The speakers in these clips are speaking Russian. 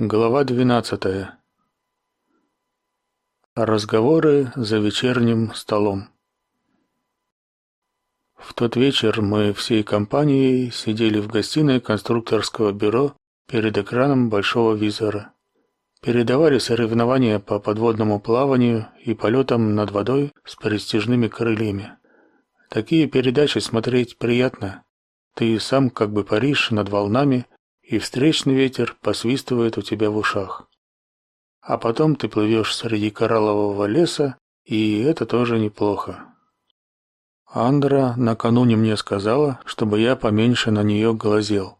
Глава двенадцатая. Разговоры за вечерним столом. В тот вечер мы всей компанией сидели в гостиной конструкторского бюро перед экраном большого визора. Передавали соревнования по подводному плаванию и полетам над водой с престижными крыльями. Такие передачи смотреть приятно. Ты сам как бы паришь над волнами и встречный ветер посвистывает у тебя в ушах. А потом ты плывешь среди кораллового леса, и это тоже неплохо. Андра накануне мне сказала, чтобы я поменьше на нее глазел.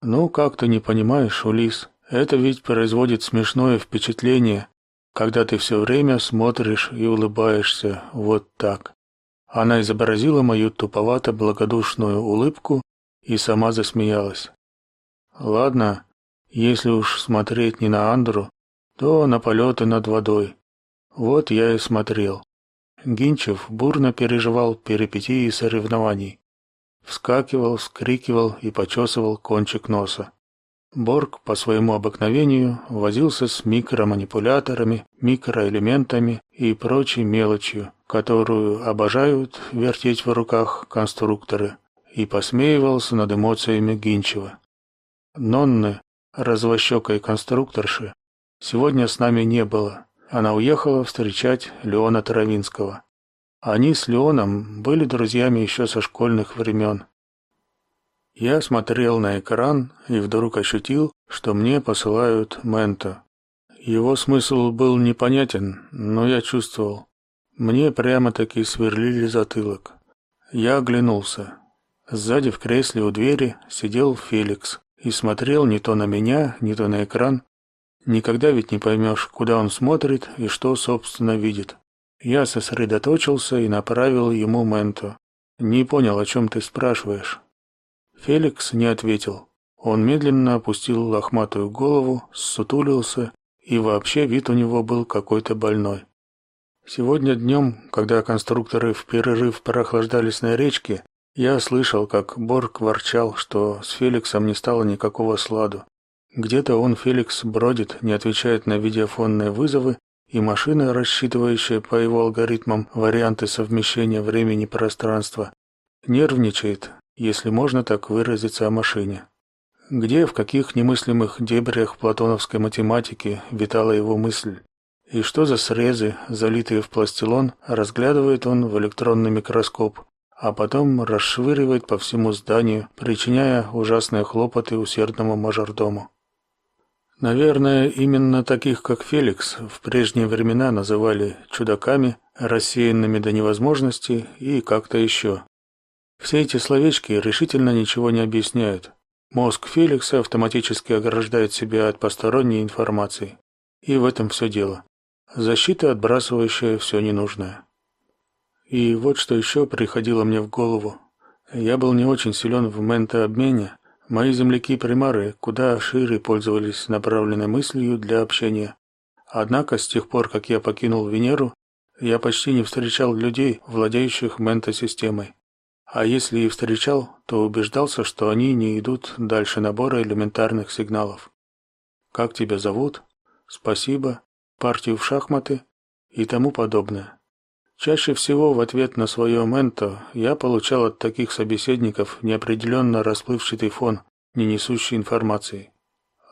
Ну, как ты не понимаешь, Улис, это ведь производит смешное впечатление, когда ты все время смотришь и улыбаешься вот так. Она изобразила мою туповато-благодушную улыбку и сама засмеялась. Ладно, если уж смотреть не на Андру, то на полеты над водой. Вот я и смотрел. Гинчев бурно переживал перипетии соревнований. Вскакивал, вскрикивал и почесывал кончик носа. Борг по своему обыкновению возился с микроманипуляторами, микроэлементами и прочей мелочью, которую обожают вертеть в руках конструкторы, и посмеивался над эмоциями Гинчева. Нонны, развощекой конструкторши, сегодня с нами не было. Она уехала встречать Леона Травинского. Они с Леоном были друзьями еще со школьных времен. Я смотрел на экран и вдруг ощутил, что мне посылают Менто. Его смысл был непонятен, но я чувствовал. Мне прямо-таки сверлили затылок. Я оглянулся. Сзади в кресле у двери сидел Феликс и смотрел не то на меня, не то на экран. Никогда ведь не поймешь, куда он смотрит и что, собственно, видит. Я сосредоточился и направил ему менту. Не понял, о чем ты спрашиваешь. Феликс не ответил. Он медленно опустил лохматую голову, сутулился, и вообще вид у него был какой-то больной. Сегодня днем, когда конструкторы в перерыв прохлаждались на речке, я слышал, как Борг ворчал, что с Феликсом не стало никакого сладу. Где-то он, Феликс, бродит, не отвечает на видеофонные вызовы, и машина, рассчитывающая по его алгоритмам варианты совмещения времени и пространства, нервничает, если можно так выразиться о машине. Где, в каких немыслимых дебрях платоновской математики витала его мысль? И что за срезы, залитые в пластилон, разглядывает он в электронный микроскоп, а потом расшвыривает по всему зданию, причиняя ужасные хлопоты усердному мажордому. Наверное, именно таких, как Феликс, в прежние времена называли чудаками, рассеянными до невозможности и как-то еще. Все эти словечки решительно ничего не объясняют. Мозг Феликса автоматически ограждает себя от посторонней информации. И в этом все дело. Защита, отбрасывающая все ненужное. И вот что еще приходило мне в голову. Я был не очень силен в ментообмене. Мои земляки-примары куда шире пользовались направленной мыслью для общения. Однако с тех пор, как я покинул Венеру, я почти не встречал людей, владеющих ментосистемой. А если и встречал, то убеждался, что они не идут дальше набора элементарных сигналов. Как тебя зовут? Спасибо. Партию в шахматы и тому подобное. Чаще всего в ответ на свое менто я получал от таких собеседников неопределенно расплывчатый фон, не несущий информации.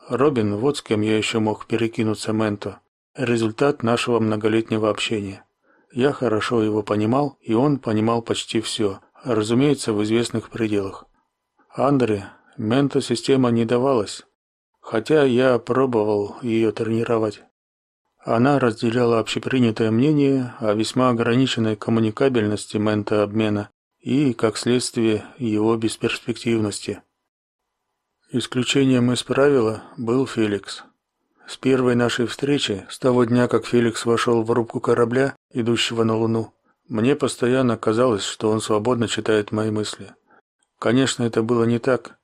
Робин, вот с кем я еще мог перекинуться менто. Результат нашего многолетнего общения. Я хорошо его понимал, и он понимал почти все, разумеется, в известных пределах. Андре менто-система не давалась, хотя я пробовал ее тренировать. Она разделяла общепринятое мнение о весьма ограниченной коммуникабельности ментообмена и, как следствие, его бесперспективности. Исключением из правила был Феликс. С первой нашей встречи, с того дня, как Феликс вошел в рубку корабля, идущего на Луну, мне постоянно казалось, что он свободно читает мои мысли. Конечно, это было не так.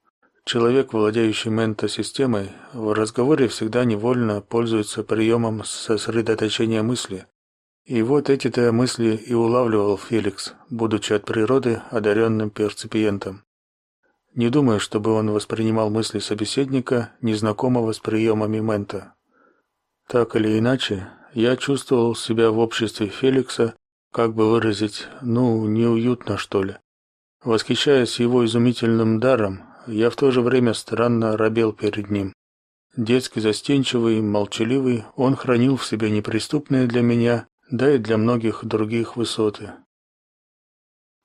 Человек, владеющий ментосистемой, в разговоре всегда невольно пользуется приемом сосредоточения мысли. И вот эти-то мысли и улавливал Феликс, будучи от природы одаренным перцепиентом. не думая, чтобы он воспринимал мысли собеседника, незнакомого с приемами мента. Так или иначе, я чувствовал себя в обществе Феликса, как бы выразить, ну, неуютно, что ли. Восхищаясь его изумительным даром, я в то же время странно робел перед ним. Детский застенчивый, молчаливый, он хранил в себе неприступные для меня, да и для многих других высоты.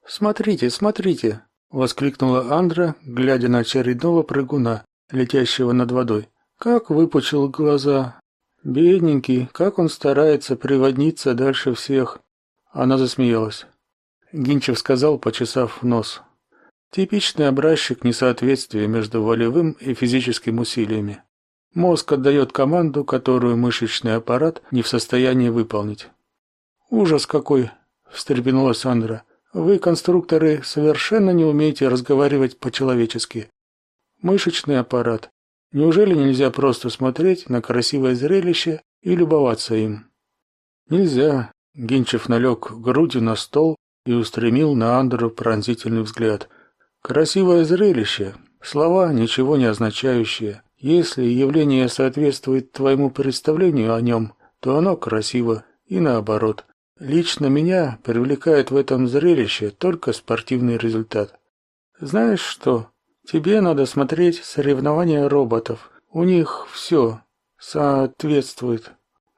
«Смотрите, смотрите!» — воскликнула Андра, глядя на очередного прыгуна, летящего над водой. «Как выпучил глаза! Бедненький, как он старается приводниться дальше всех!» Она засмеялась. Гинчев сказал, почесав нос. «Типичный образчик несоответствия между волевым и физическим усилиями. Мозг отдает команду, которую мышечный аппарат не в состоянии выполнить. Ужас какой, встрепенулась Сандра. Вы, конструкторы, совершенно не умеете разговаривать по-человечески. Мышечный аппарат. Неужели нельзя просто смотреть на красивое зрелище и любоваться им? Нельзя. Гинчев налег грудью на стол и устремил на Андру пронзительный взгляд. Красивое зрелище. Слова, ничего не означающие. Если явление соответствует твоему представлению о нем, то оно красиво, и наоборот. Лично меня привлекает в этом зрелище только спортивный результат. Знаешь что? Тебе надо смотреть соревнования роботов. У них все соответствует.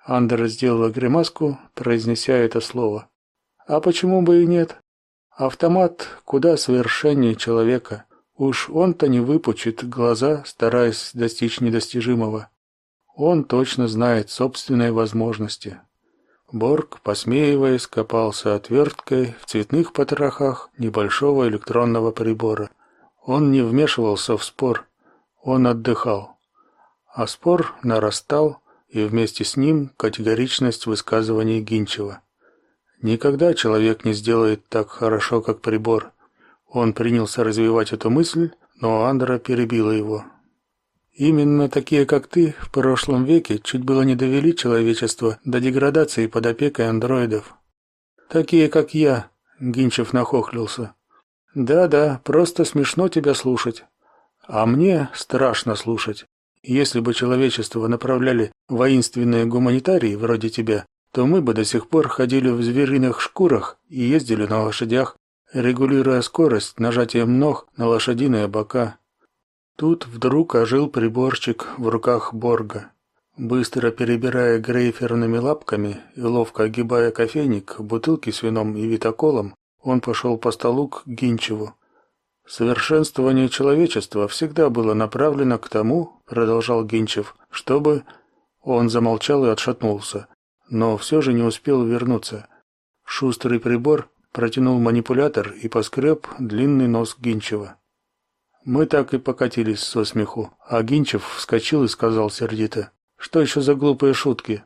Андер сделала гримаску, произнеся это слово. А почему бы и нет? Автомат куда совершеннее человека. Уж он-то не выпучит глаза, стараясь достичь недостижимого. Он точно знает собственные возможности. Борг, посмеиваясь, копался отверткой в цветных потрохах небольшого электронного прибора. Он не вмешивался в спор, он отдыхал. А спор нарастал, и вместе с ним категоричность высказываний Гинчева. Никогда человек не сделает так хорошо, как прибор. Он принялся развивать эту мысль, но Андра перебила его. Именно такие, как ты, в прошлом веке чуть было не довели человечество до деградации под опекой андроидов. Такие, как я, Гинчев нахохлился. Да-да, просто смешно тебя слушать. А мне страшно слушать. Если бы человечество направляли воинственные гуманитарии вроде тебя, то мы бы до сих пор ходили в звериных шкурах и ездили на лошадях регулируя скорость нажатием ног на лошадиные бока. Тут вдруг ожил приборчик в руках Борга. Быстро перебирая грейферными лапками и ловко огибая кофейник, бутылки с вином и витаколом, он пошел по столу к Гинчеву. Совершенствование человечества всегда было направлено к тому, продолжал Гинчев, чтобы он замолчал и отшатнулся, но все же не успел вернуться. Шустрый прибор протянул манипулятор и поскреб длинный нос Гинчева. Мы так и покатились со смеху, а Гинчев вскочил и сказал сердито: "Что еще за глупые шутки?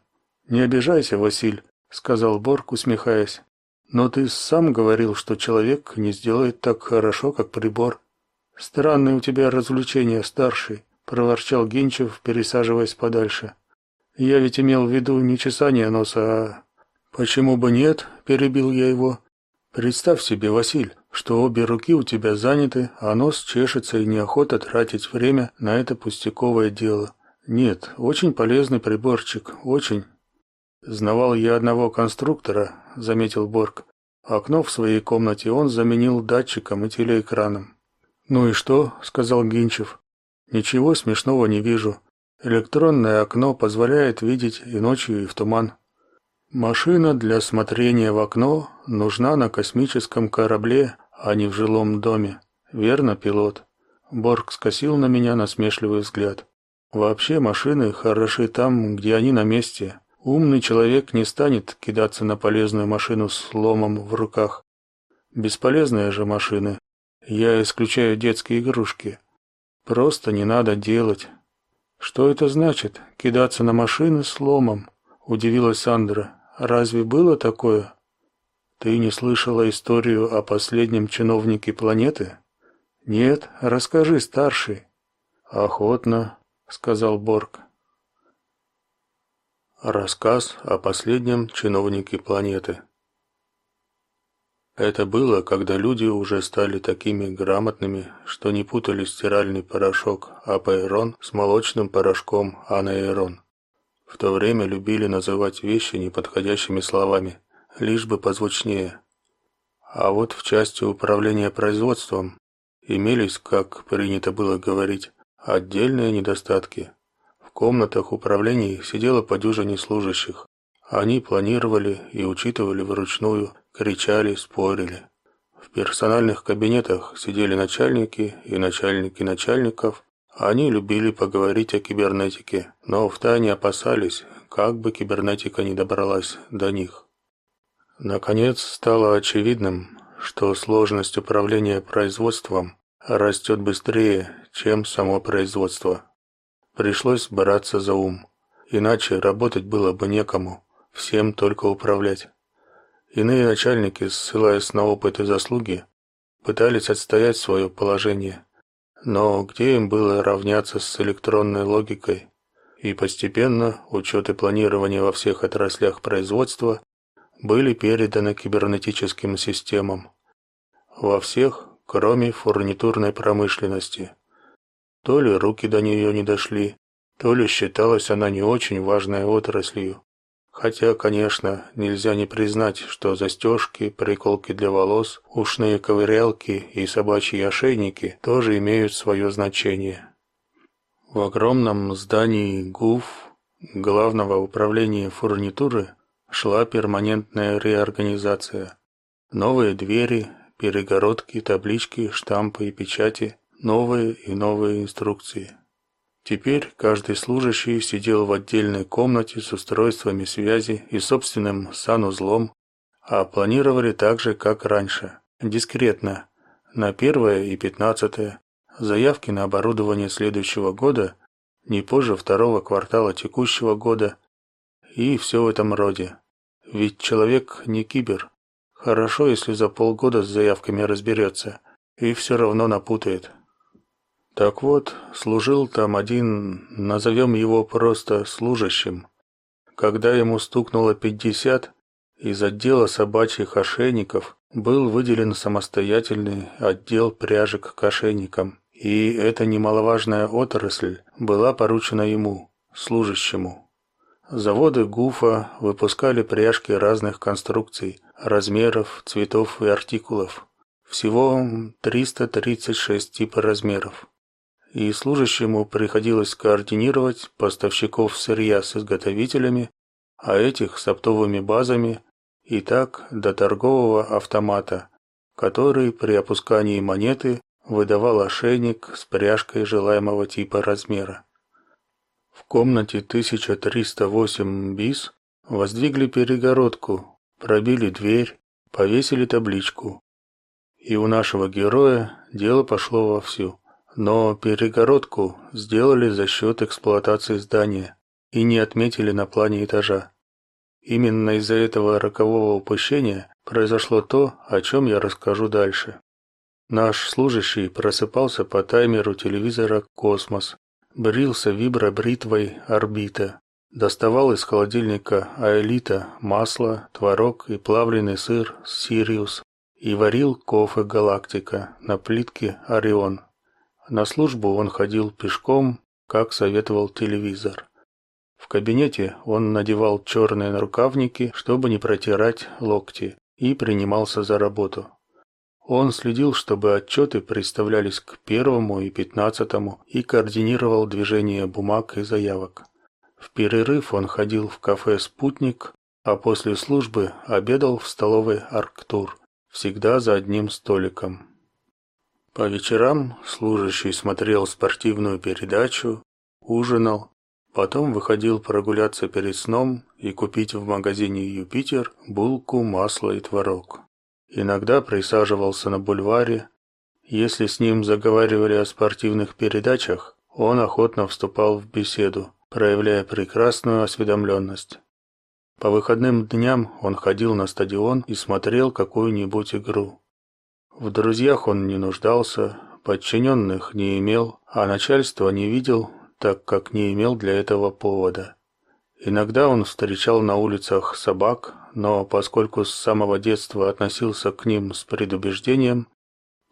Не обижайся, Василь", сказал Борг, усмехаясь. "Но ты сам говорил, что человек не сделает так хорошо, как прибор. Странное у тебя развлечение, старший", проворчал Гинчев, пересаживаясь подальше. "Я ведь имел в виду не чесание носа, а Почему бы нет? перебил я его. Представь себе, Василь, что обе руки у тебя заняты, а нос чешется и неохота тратить время на это пустяковое дело. Нет, очень полезный приборчик, очень. Знавал я одного конструктора, заметил Борг. Окно в своей комнате он заменил датчиком и телеэкраном. Ну и что, сказал Гинчев. Ничего смешного не вижу. Электронное окно позволяет видеть и ночью, и в туман. Машина для смотрения в окно нужна на космическом корабле, а не в жилом доме. Верно, пилот? Борг скосил на меня насмешливый взгляд. Вообще машины хороши там, где они на месте. Умный человек не станет кидаться на полезную машину с ломом в руках. Бесполезные же машины. Я исключаю детские игрушки. Просто не надо делать. Что это значит кидаться на машины с ломом? удивилась Сандра. Разве было такое? Ты не слышала историю о последнем чиновнике планеты? Нет, расскажи, старший. Охотно, сказал Борг. Рассказ о последнем чиновнике планеты. Это было, когда люди уже стали такими грамотными, что не путали стиральный порошок апаэрон с молочным порошком анаэрон. В то время любили называть вещи неподходящими словами, лишь бы позвучнее. А вот в части управления производством имелись, как принято было говорить, отдельные недостатки. В комнатах управлений сидело по дюжине служащих. Они планировали и учитывали вручную кричали, спорили. В персональных кабинетах сидели начальники и начальники начальников. Они любили поговорить о кибернетике, но втайне опасались, как бы кибернетика не добралась до них. Наконец стало очевидным, что сложность управления производством растет быстрее, чем само производство. Пришлось браться за ум, иначе работать было бы некому, всем только управлять. Иные начальники, ссылаясь на опыт и заслуги, пытались отстоять свое положение. Но где им было равняться с электронной логикой? И постепенно учет и планирование во всех отраслях производства были переданы кибернетическим системам. Во всех, кроме фурнитурной промышленности. То ли руки до нее не дошли, то ли считалась она не очень важной отраслью. Хотя, конечно, нельзя не признать, что застежки, приколки для волос, ушные ковырялки и собачьи ошейники тоже имеют свое значение. В огромном здании ГУФ, Главного управления фурнитуры, шла перманентная реорганизация. Новые двери, перегородки, таблички, штампы и печати, новые и новые инструкции. Теперь каждый служащий сидел в отдельной комнате с устройствами связи и собственным санузлом, а планировали так же, как раньше, дискретно, на первое и пятнадцатое, заявки на оборудование следующего года не позже второго квартала текущего года и все в этом роде. Ведь человек не кибер. Хорошо, если за полгода с заявками разберется и все равно напутает. Так вот, служил там один, назовем его просто служащим. Когда ему стукнуло пятьдесят, из отдела собачьих ошейников был выделен самостоятельный отдел пряжек к ошейникам, и эта немаловажная отрасль была поручена ему, служащему. Заводы Гуфа выпускали пряжки разных конструкций, размеров, цветов и артикулов. Всего 336 типа размеров и служащему приходилось координировать поставщиков сырья с изготовителями, а этих с оптовыми базами и так до торгового автомата, который при опускании монеты выдавал ошейник с пряжкой желаемого типа размера. В комнате 1308 бис воздвигли перегородку, пробили дверь, повесили табличку. И у нашего героя дело пошло вовсю. Но перегородку сделали за счет эксплуатации здания и не отметили на плане этажа. Именно из-за этого рокового упущения произошло то, о чем я расскажу дальше. Наш служащий просыпался по таймеру телевизора «Космос», брился вибробритвой «Орбита», доставал из холодильника «Аэлита» масло, творог и плавленый сыр «Сириус» и варил кофе «Галактика» на плитке «Орион». На службу он ходил пешком, как советовал телевизор. В кабинете он надевал черные нарукавники, чтобы не протирать локти, и принимался за работу. Он следил, чтобы отчеты представлялись к первому и пятнадцатому и координировал движение бумаг и заявок. В перерыв он ходил в кафе «Спутник», а после службы обедал в столовой «Арктур», всегда за одним столиком. По вечерам служащий смотрел спортивную передачу, ужинал, потом выходил прогуляться перед сном и купить в магазине «Юпитер» булку, масло и творог. Иногда присаживался на бульваре. Если с ним заговаривали о спортивных передачах, он охотно вступал в беседу, проявляя прекрасную осведомленность. По выходным дням он ходил на стадион и смотрел какую-нибудь игру. В друзьях он не нуждался, подчиненных не имел, а начальства не видел, так как не имел для этого повода. Иногда он встречал на улицах собак, но поскольку с самого детства относился к ним с предубеждением,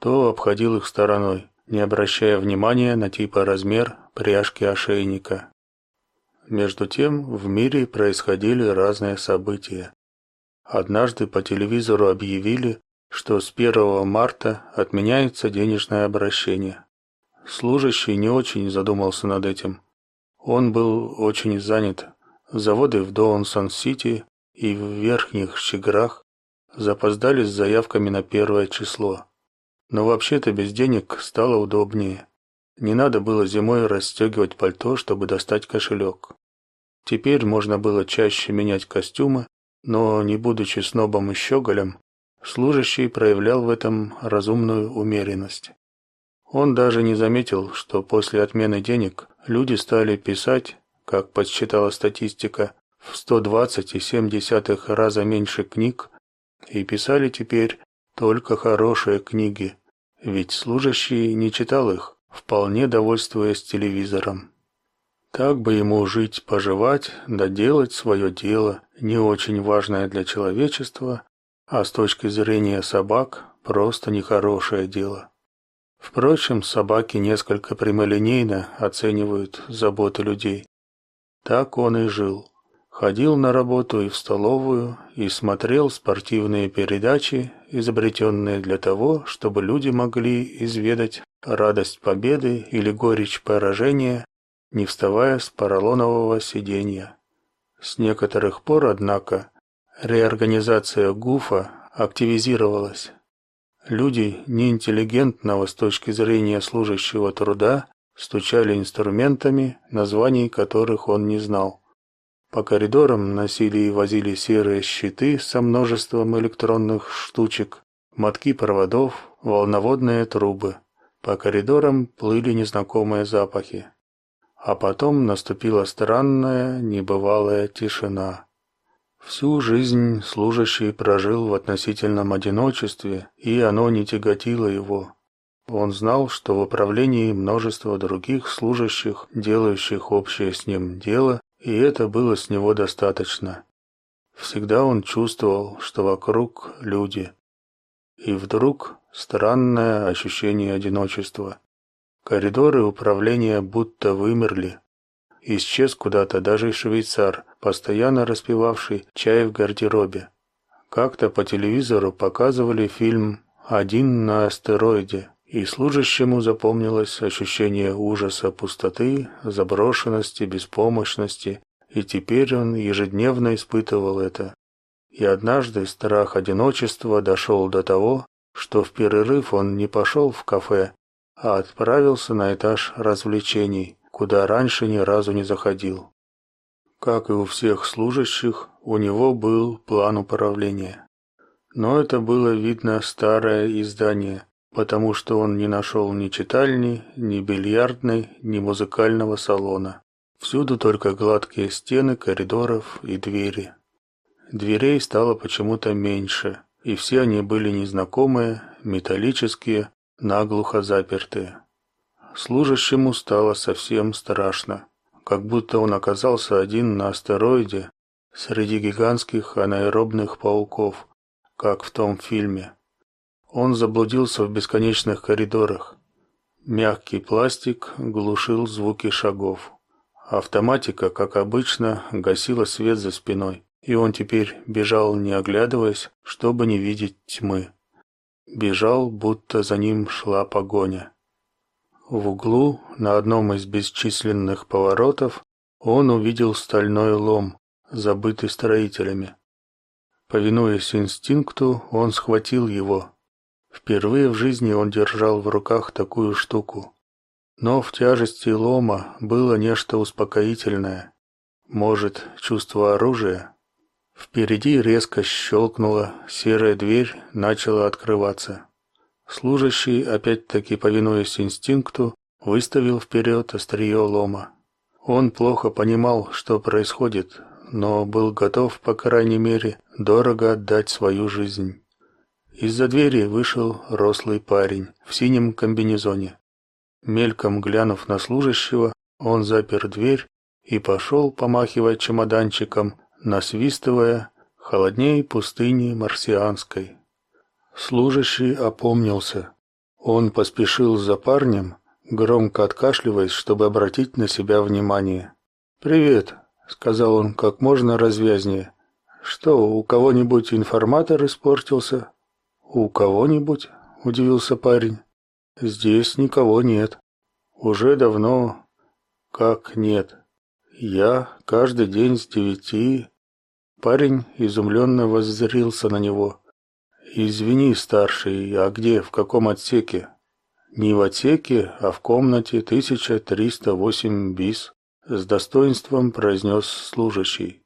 то обходил их стороной, не обращая внимания на тип и размер пряжки ошейника. Между тем в мире происходили разные события. Однажды по телевизору объявили, что с 1 марта отменяется денежное обращение. Служащий не очень задумался над этим. Он был очень занят. Заводы в Доунсон-Сити и в Верхних Щеграх запоздали с заявками на первое число. Но вообще-то без денег стало удобнее. Не надо было зимой расстегивать пальто, чтобы достать кошелек. Теперь можно было чаще менять костюмы, но не будучи снобом и щеголем, служащий проявлял в этом разумную умеренность. Он даже не заметил, что после отмены денег люди стали писать, как подсчитала статистика, в 120,7 раза меньше книг, и писали теперь только хорошие книги, ведь служащий не читал их, вполне довольствуясь телевизором. Так бы ему жить, поживать, да делать свое дело, не очень важное для человечества, а с точки зрения собак просто нехорошее дело. Впрочем, собаки несколько прямолинейно оценивают заботы людей. Так он и жил. Ходил на работу и в столовую и смотрел спортивные передачи, изобретенные для того, чтобы люди могли изведать радость победы или горечь поражения, не вставая с поролонового сиденья. С некоторых пор, однако, реорганизация ГУФа активизировалась. Люди неинтеллигентного с точки зрения служащего труда стучали инструментами, названий которых он не знал. По коридорам носили и возили серые щиты со множеством электронных штучек, мотки проводов, волноводные трубы. По коридорам плыли незнакомые запахи. А потом наступила странная, небывалая тишина. Всю жизнь служащий прожил в относительном одиночестве, и оно не тяготило его. Он знал, что в управлении множество других служащих, делающих общее с ним дело, и это было с него достаточно. Всегда он чувствовал, что вокруг люди. И вдруг странное ощущение одиночества. Коридоры управления будто вымерли, Исчез куда-то даже и швейцар, постоянно распивавший чай в гардеробе. Как-то по телевизору показывали фильм «Один на астероиде», и служащему запомнилось ощущение ужаса пустоты, заброшенности, беспомощности, и теперь он ежедневно испытывал это. И однажды страх одиночества дошел до того, что в перерыв он не пошел в кафе, а отправился на этаж развлечений, куда раньше ни разу не заходил. Как и у всех служащих, у него был план управления. Но это было видно старое издание, потому что он не нашел ни читальни, ни бильярдной, ни музыкального салона. Всюду только гладкие стены коридоров и двери. Дверей стало почему-то меньше, и все они были незнакомые, металлические, наглухо запертые. Служащему стало совсем страшно, как будто он оказался один на астероиде среди гигантских анаэробных пауков, как в том фильме. Он заблудился в бесконечных коридорах. Мягкий пластик глушил звуки шагов. Автоматика, как обычно, гасила свет за спиной, и он теперь бежал, не оглядываясь, чтобы не видеть тьмы. Бежал, будто за ним шла погоня. В углу, на одном из бесчисленных поворотов, он увидел стальной лом, забытый строителями. Повинуясь инстинкту, он схватил его. Впервые в жизни он держал в руках такую штуку. Но в тяжести лома было нечто успокоительное. Может, чувство оружия? Впереди резко щелкнула, серая дверь начала открываться. Служащий, опять-таки повинуясь инстинкту, выставил вперед острие лома. Он плохо понимал, что происходит, но был готов, по крайней мере, дорого отдать свою жизнь. Из-за двери вышел рослый парень в синем комбинезоне. Мельком глянув на служащего, он запер дверь и пошел, помахивая чемоданчиком, насвистывая холоднее пустыни марсианской. Служащий опомнился. Он поспешил за парнем, громко откашливаясь, чтобы обратить на себя внимание. "Привет", сказал он как можно развязнее. "Что, у кого-нибудь информатор испортился?" "У кого-нибудь?" удивился парень. "Здесь никого нет. Уже давно как нет. Я каждый день с девяти...» Парень изумленно воззрился на него. «Извини, старший, а где, в каком отсеке?» «Не в отсеке, а в комнате 1308 бис», — с достоинством произнес служащий.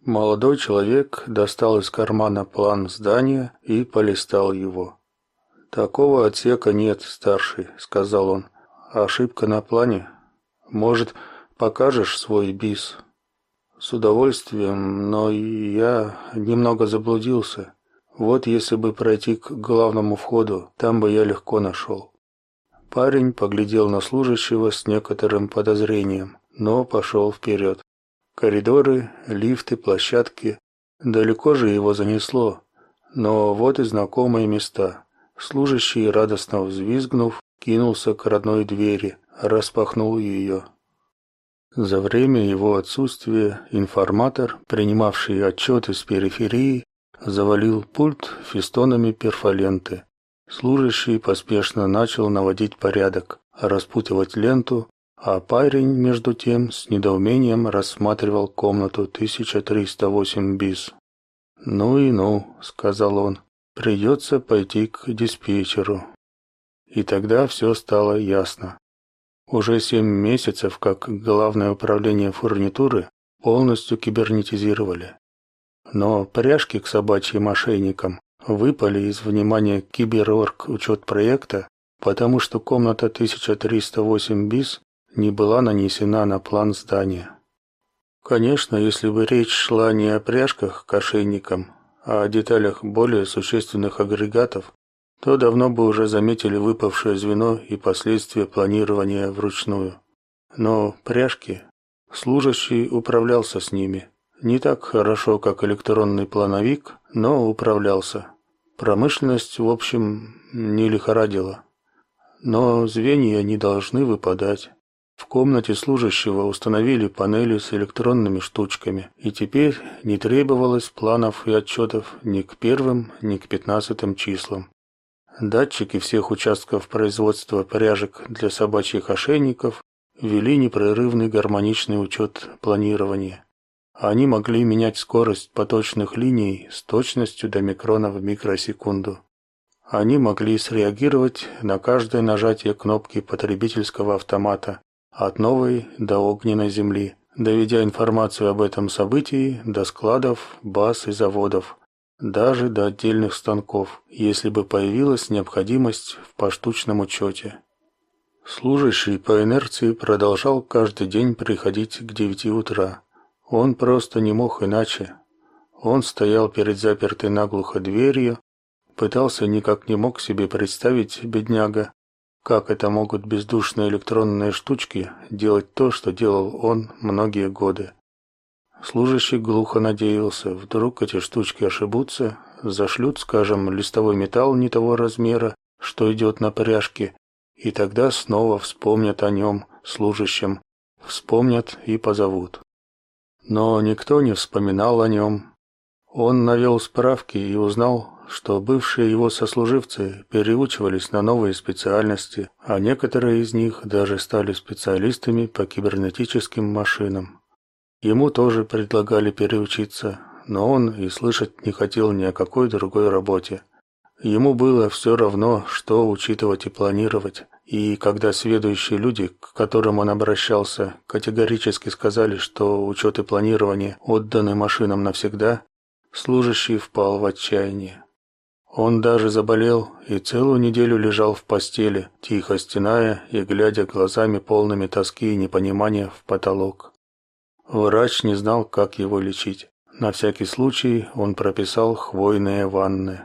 Молодой человек достал из кармана план здания и полистал его. «Такого отсека нет, старший», — сказал он. «Ошибка на плане. Может, покажешь свой бис?» «С удовольствием, но я немного заблудился. Вот если бы пройти к главному входу, там бы я легко нашел». Парень поглядел на служащего с некоторым подозрением, но пошел вперед. Коридоры, лифты, площадки. Далеко же его занесло. Но вот и знакомые места. Служащий, радостно взвизгнув, кинулся к родной двери, распахнул ее. За время его отсутствия информатор, принимавший отчеты с периферии, завалил пульт фестонами перфоленты. Служащий поспешно начал наводить порядок, распутывать ленту, а парень между тем с недоумением рассматривал комнату 1308 бис. "Ну и ну", сказал он. "Придется пойти к диспетчеру". И тогда все стало ясно. Уже семь месяцев, как главное управление фурнитуры полностью кибернетизировали. Но пряжки к собачьим ошейникам выпали из внимания киберорг учет проекта, потому что комната 1308 бис не была нанесена на план здания. Конечно, если бы речь шла не о пряжках к ошейникам, а о деталях более существенных агрегатов, то давно бы уже заметили выпавшее звено и последствия планирования вручную. Но пряжки, служащий управлялся с ними. Не так хорошо, как электронный плановик, но управлялся. Промышленность, в общем, не лихорадила. Но звенья не должны выпадать. В комнате служащего установили панели с электронными штучками, и теперь не требовалось планов и отчетов ни к первым, ни к пятнадцатым числам. Датчики всех участков производства пряжек для собачьих ошейников вели непрерывный гармоничный учет планирования. Они могли менять скорость поточных линий с точностью до микрона в микросекунду. Они могли среагировать на каждое нажатие кнопки потребительского автомата от новой до огненной земли, доведя информацию об этом событии до складов, баз и заводов, даже до отдельных станков, если бы появилась необходимость в поштучном учете. Служащий по инерции продолжал каждый день приходить к девяти утра. Он просто не мог иначе. Он стоял перед запертой наглухо дверью, пытался никак не мог себе представить, бедняга, как это могут бездушные электронные штучки делать то, что делал он многие годы. Служащий глухо надеялся, вдруг эти штучки ошибутся, зашлют, скажем, листовой металл не того размера, что идет на пряжке, и тогда снова вспомнят о нем, служащем, вспомнят и позовут. Но никто не вспоминал о нем. Он навел справки и узнал, что бывшие его сослуживцы переучивались на новые специальности, а некоторые из них даже стали специалистами по кибернетическим машинам. Ему тоже предлагали переучиться, но он и слышать не хотел ни о какой другой работе. Ему было все равно, что учитывать и планировать. И когда сведущие люди, к которым он обращался, категорически сказали, что учет и планирование отданы машинам навсегда, служащий впал в отчаяние. Он даже заболел и целую неделю лежал в постели, тихо стеная и глядя глазами полными тоски и непонимания в потолок. Врач не знал, как его лечить. На всякий случай он прописал хвойные ванны.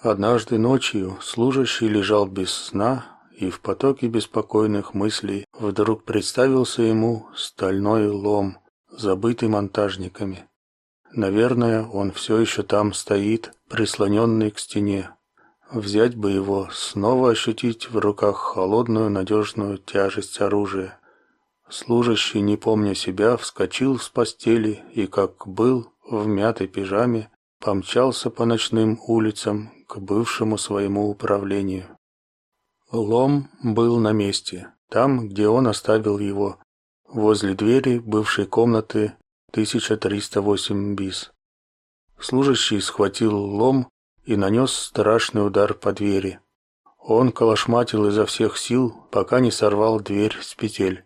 Однажды ночью служащий лежал без сна, и в потоке беспокойных мыслей вдруг представился ему стальной лом, забытый монтажниками. Наверное, он все еще там стоит, прислоненный к стене. Взять бы его, снова ощутить в руках холодную надежную тяжесть оружия. Служащий, не помня себя, вскочил с постели и, как был, в мятой пижаме, помчался по ночным улицам к бывшему своему управлению. Лом был на месте, там, где он оставил его, возле двери бывшей комнаты 1308 бис. Служащий схватил лом и нанес страшный удар по двери. Он колошматил изо всех сил, пока не сорвал дверь с петель.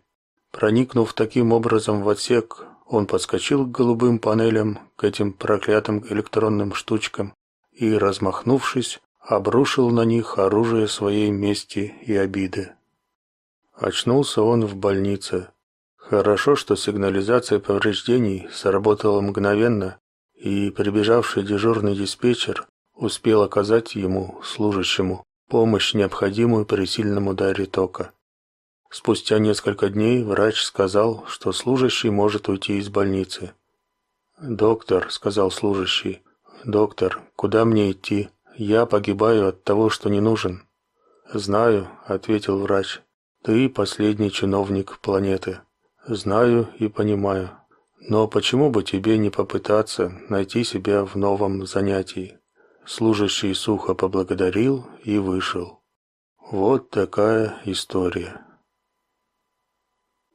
Проникнув таким образом в отсек, он подскочил к голубым панелям, к этим проклятым электронным штучкам и, размахнувшись, обрушил на них оружие своей мести и обиды. Очнулся он в больнице. Хорошо, что сигнализация повреждений сработала мгновенно, и прибежавший дежурный диспетчер успел оказать ему, служащему, помощь, необходимую при сильном ударе тока. Спустя несколько дней врач сказал, что служащий может уйти из больницы. "Доктор", сказал служащий. "Доктор, куда мне идти? Я погибаю от того, что не нужен". "Знаю", ответил врач. "Ты последний чиновник планеты. Знаю и понимаю. Но почему бы тебе не попытаться найти себя в новом занятии?" Служащий сухо поблагодарил и вышел. Вот такая история.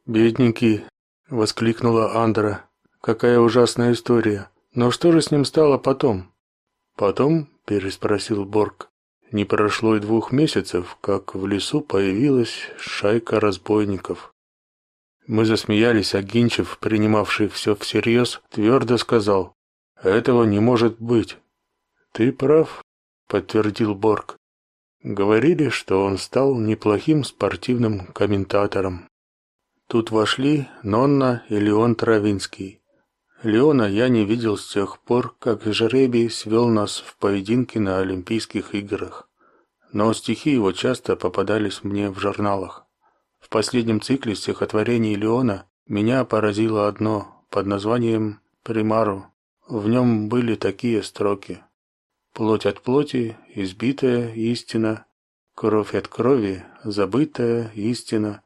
«Бедненький!» — воскликнула Андра. «Какая ужасная история! Но что же с ним стало потом?» «Потом?» — переспросил Борг. «Не прошло и двух месяцев, как в лесу появилась шайка разбойников». Мы засмеялись, а Гинчев, принимавший все всерьез, твердо сказал, «Этого не может быть». «Ты прав», — подтвердил Борг. Говорили, что он стал неплохим спортивным комментатором. Тут вошли Нонна и Леон Травинский. Леона я не видел с тех пор, как жребий свел нас в поединке на Олимпийских играх. Но стихи его часто попадались мне в журналах. В последнем цикле стихотворений Леона меня поразило одно под названием «Примару». В нем были такие строки. «Плоть от плоти, избитая истина, кровь от крови, забытая истина,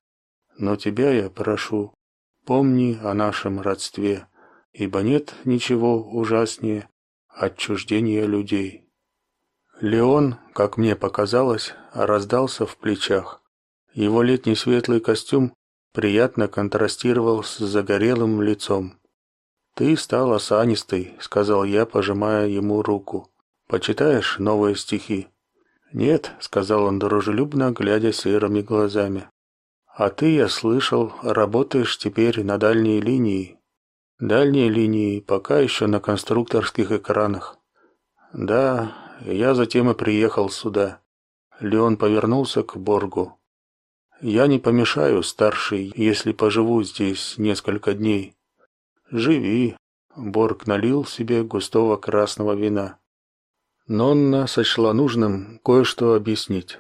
но тебя я прошу, помни о нашем родстве, ибо нет ничего ужаснее отчуждения людей. Леон, как мне показалось, раздался в плечах. Его летний светлый костюм приятно контрастировал с загорелым лицом. Ты стал осанистой, сказал я, пожимая ему руку. Почитаешь новые стихи? Нет, сказал он дружелюбно, глядя серыми глазами. А ты, я слышал, работаешь теперь на дальней линии. Дальние линии пока еще на конструкторских экранах. Да, я затем и приехал сюда. Леон повернулся к Боргу. Я не помешаю, старший, если поживу здесь несколько дней. Живи. Борг налил себе густого красного вина. Нонна сочла нужным кое-что объяснить.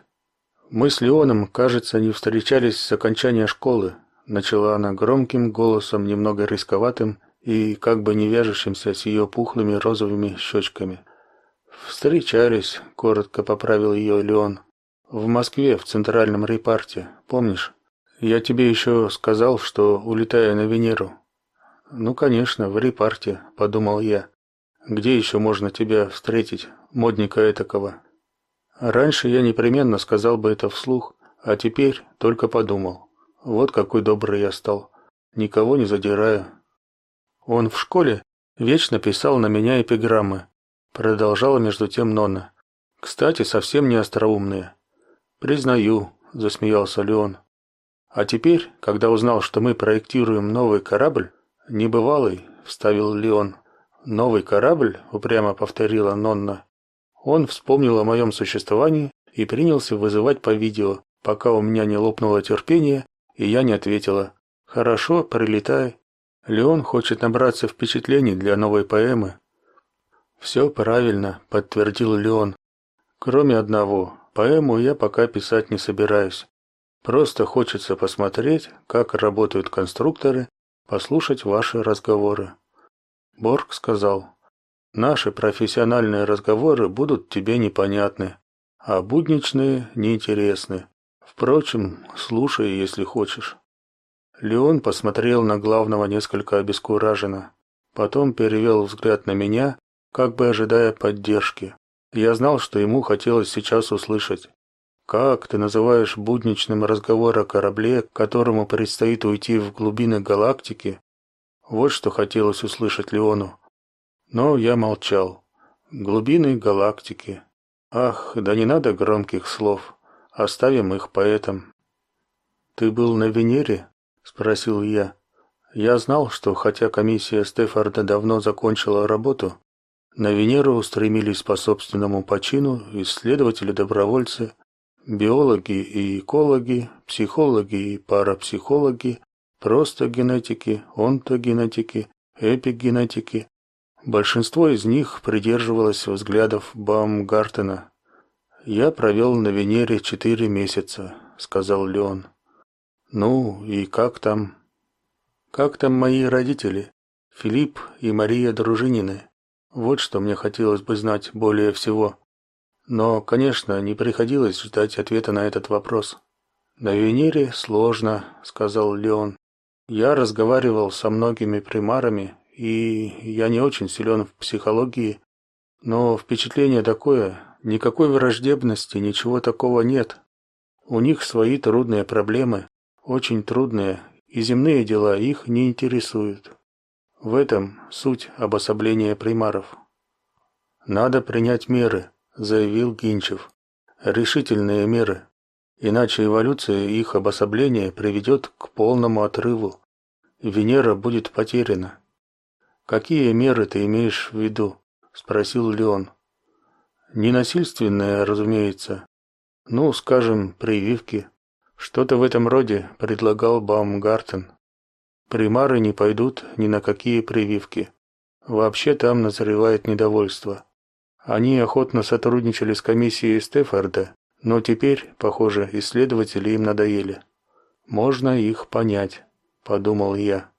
Мы с Леоном, кажется, не встречались с окончания школы, начала она громким голосом, немного рисковатым и как бы не вяжущимся с ее пухлыми розовыми щечками. Встречались, коротко поправил ее Леон. В Москве, в центральном репарте, помнишь? Я тебе еще сказал, что улетаю на Венеру. Ну, конечно, в репарте, подумал я. Где еще можно тебя встретить, модника этакого? Раньше я непременно сказал бы это вслух, а теперь только подумал. Вот какой добрый я стал. Никого не задираю. Он в школе вечно писал на меня эпиграммы. Продолжала между тем Нонна. Кстати, совсем не остроумные. Признаю, засмеялся Леон. А теперь, когда узнал, что мы проектируем новый корабль, небывалый, вставил Леон. Новый корабль, упрямо повторила Нонна. Он вспомнил о моем существовании и принялся вызывать по видео, пока у меня не лопнуло терпение, и я не ответила. Хорошо, прилетай. Леон хочет набраться впечатлений для новой поэмы. «Все правильно, подтвердил Леон. Кроме одного. Поэму я пока писать не собираюсь. Просто хочется посмотреть, как работают конструкторы, послушать ваши разговоры. Борг сказал, «Наши профессиональные разговоры будут тебе непонятны, а будничные неинтересны. Впрочем, слушай, если хочешь». Леон посмотрел на главного несколько обескураженно, потом перевел взгляд на меня, как бы ожидая поддержки. Я знал, что ему хотелось сейчас услышать. Как ты называешь будничным разговор о корабле, которому предстоит уйти в глубины галактики? Вот что хотелось услышать Леону. Но я молчал. Глубины галактики. Ах, да не надо громких слов. Оставим их поэтам. Ты был на Венере? Спросил я. Я знал, что хотя комиссия Стефорда давно закончила работу, на Венеру устремились по собственному почину исследователи-добровольцы, биологи и экологи, психологи и парапсихологи, просто генетики, онтогенетики, эпигенетики. Большинство из них придерживалось взглядов Баумгартена. Я провел на Венере четыре месяца, сказал Леон. Ну и как там? Как там мои родители, Филипп и Мария Дружинины? Вот что мне хотелось бы знать более всего. Но, конечно, не приходилось ждать ответа на этот вопрос. На Венере сложно, сказал Леон. Я разговаривал со многими примарами, и я не очень силен в психологии, но впечатление такое, никакой враждебности, ничего такого нет. У них свои трудные проблемы, очень трудные, и земные дела их не интересуют. В этом суть обособления примаров. Надо принять меры, заявил Гинчев. Решительные меры, иначе эволюция их обособления приведет к полному отрыву. Венера будет потеряна. Какие меры ты имеешь в виду? спросил Леон. Ненасильственные, разумеется. Ну, скажем, прививки. Что-то в этом роде предлагал Баумгартен. Примары не пойдут ни на какие прививки. Вообще там назревает недовольство. Они охотно сотрудничали с комиссией Стефорда, но теперь, похоже, исследователи им надоели. Можно их понять, подумал я.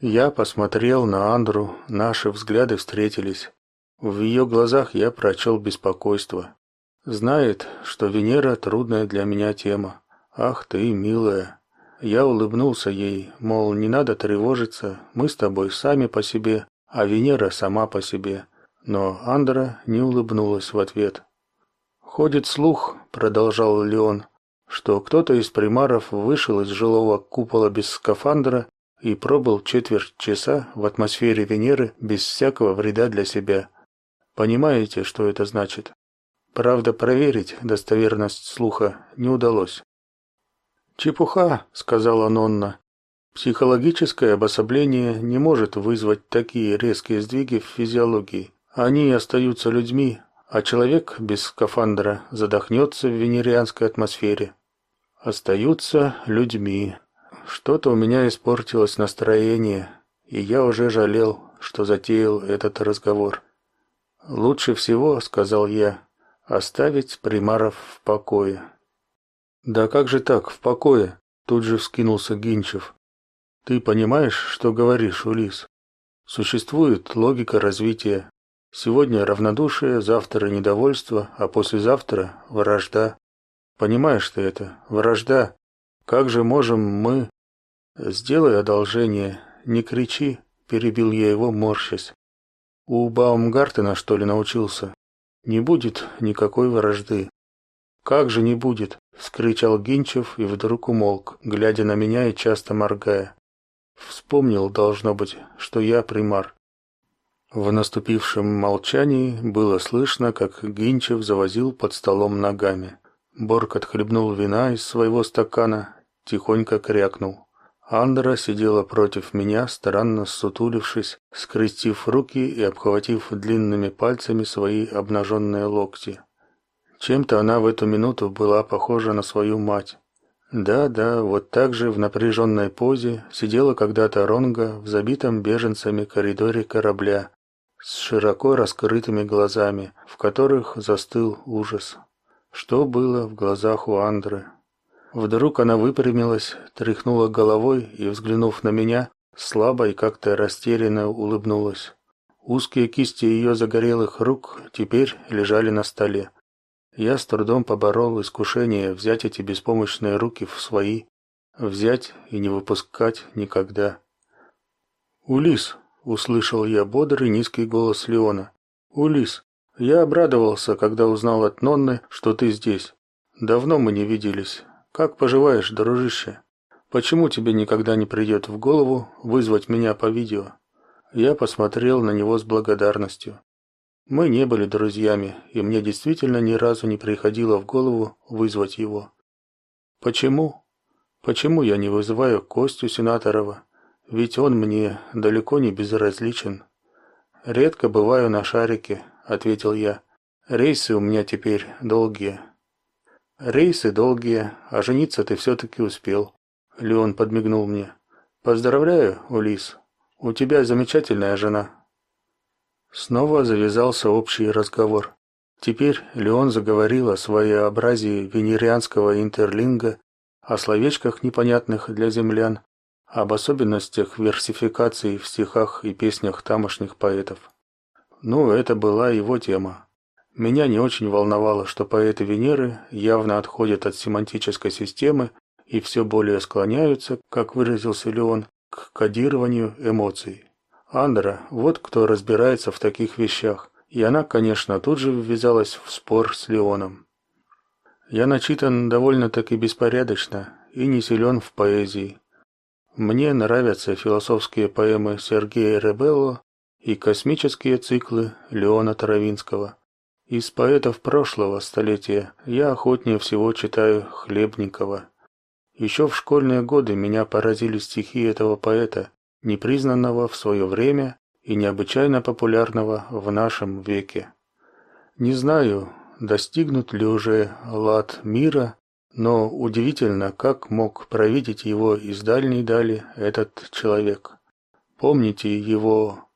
Я посмотрел на Андру, наши взгляды встретились. В ее глазах я прочел беспокойство. Знает, что Венера трудная для меня тема. Ах ты, милая. Я улыбнулся ей, мол, не надо тревожиться, мы с тобой сами по себе, а Венера сама по себе. Но Андра не улыбнулась в ответ. Ходит слух, продолжал Леон, что кто-то из примаров вышел из жилого купола без скафандра и пробыл четверть часа в атмосфере Венеры без всякого вреда для себя. Понимаете, что это значит? Правда, проверить достоверность слуха не удалось. Чепуха, сказала Нонна. Психологическое обособление не может вызвать такие резкие сдвиги в физиологии. Они остаются людьми, а человек без скафандра задохнется в венерианской атмосфере. Остаются людьми. Что-то у меня испортилось настроение, и я уже жалел, что затеял этот разговор. Лучше всего, сказал я, оставить примаров в покое. Да как же так, в покое? Тут же вскинулся Гинчев. Ты понимаешь, что говоришь, Улис? Существует логика развития. Сегодня равнодушие, завтра недовольство, а послезавтра вражда. Понимаешь ты это? Вражда. Как же можем мы Сделай одолжение, не кричи, перебил я его, морщась. У Баумгартена что ли научился? Не будет никакой вражды. Как же не будет? Вскричал Гинчев и вдруг умолк, глядя на меня и часто моргая. Вспомнил, должно быть, что я примар. В наступившем молчании было слышно, как Гинчев завозил под столом ногами. Борг отхлебнул вина из своего стакана, тихонько крякнул. Андра сидела против меня, странно сутулившись, скрестив руки и обхватив длинными пальцами свои обнаженные локти. Чем-то она в эту минуту была похожа на свою мать. Да-да, вот так же в напряженной позе сидела когда-то Ронга в забитом беженцами коридоре корабля с широко раскрытыми глазами, в которых застыл ужас. Что было в глазах у Андры? Вдруг она выпрямилась, тряхнула головой и, взглянув на меня, слабо и как-то растерянно улыбнулась. Узкие кисти ее загорелых рук теперь лежали на столе. Я с трудом поборол искушение взять эти беспомощные руки в свои, взять и не выпускать никогда. «Улис!» — услышал я бодрый низкий голос Леона. «Улис, я обрадовался, когда узнал от Нонны, что ты здесь. Давно мы не виделись. Как поживаешь, дружище? Почему тебе никогда не придет в голову вызвать меня по видео?» Я посмотрел на него с благодарностью. Мы не были друзьями, и мне действительно ни разу не приходило в голову вызвать его. Почему? Почему я не вызываю Костю Сенаторова? Ведь он мне далеко не безразличен. Редко бываю на шарике, ответил я. Рейсы у меня теперь долгие. Рейсы долгие, а жениться ты все таки успел. Леон подмигнул мне. Поздравляю, Улис. У тебя замечательная жена. Снова завязался общий разговор. Теперь Леон заговорил о своеобразии венерианского интерлинга, о словечках непонятных для землян, об особенностях версификации в стихах и песнях тамошних поэтов. Ну, это была его тема. Меня не очень волновало, что поэты Венеры явно отходят от семантической системы и все более склоняются, как выразился Леон, к кодированию эмоций. Андра, вот кто разбирается в таких вещах, и она, конечно, тут же ввязалась в спор с Леоном. Я начитан довольно-таки беспорядочно и не силен в поэзии. Мне нравятся философские поэмы Сергея Ребелло и космические циклы Леона Таровинского. Из поэтов прошлого столетия я охотнее всего читаю Хлебникова. Еще в школьные годы меня поразили стихи этого поэта, непризнанного в свое время и необычайно популярного в нашем веке. Не знаю, достигнут ли уже лад мира, но удивительно, как мог провидеть его из дальней дали этот человек. Помните его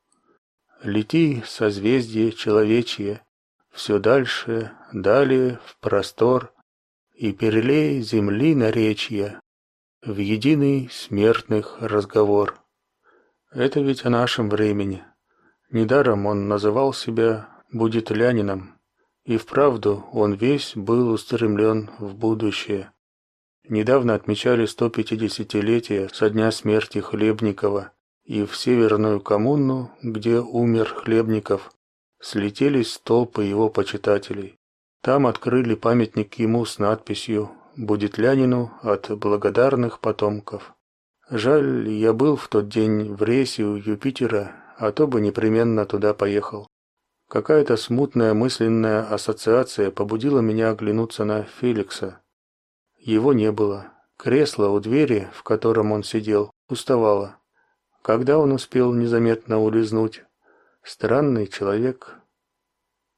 «Лети, созвездие человечье, все дальше, далее, в простор, и перелей земли наречья в единый смертных разговор. Это ведь о нашем времени. Недаром он называл себя будетлянином, и вправду он весь был устремлен в будущее. Недавно отмечали 150-летие со дня смерти Хлебникова, и в Северную коммуну, где умер Хлебников, слетелись толпы его почитателей. Там открыли памятник ему с надписью «Будет Лянину от благодарных потомков». Жаль, я был в тот день в рейсе у Юпитера, а то бы непременно туда поехал. Какая-то смутная мысленная ассоциация побудила меня оглянуться на Феликса. Его не было. Кресло у двери, в котором он сидел, уставало. Когда он успел незаметно улизнуть? Странный человек,